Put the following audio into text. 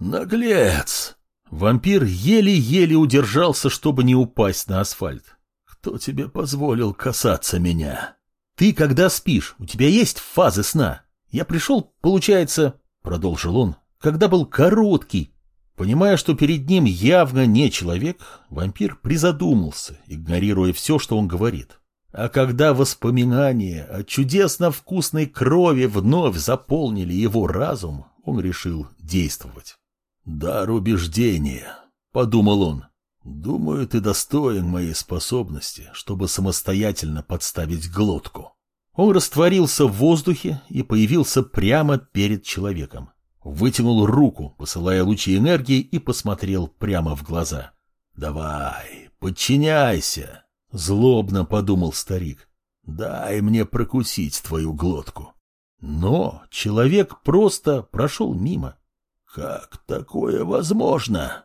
Наглец! Вампир еле-еле удержался, чтобы не упасть на асфальт. Кто тебе позволил касаться меня? Ты когда спишь, у тебя есть фазы сна? Я пришел, получается, продолжил он, когда был короткий. Понимая, что перед ним явно не человек, вампир призадумался, игнорируя все, что он говорит. А когда воспоминания о чудесно вкусной крови вновь заполнили его разум, он решил действовать. «Дар убеждения», — подумал он. «Думаю, ты достоин моей способности, чтобы самостоятельно подставить глотку». Он растворился в воздухе и появился прямо перед человеком. Вытянул руку, посылая лучи энергии, и посмотрел прямо в глаза. «Давай, подчиняйся!» — злобно подумал старик. «Дай мне прокусить твою глотку». Но человек просто прошел мимо. «Как такое возможно?»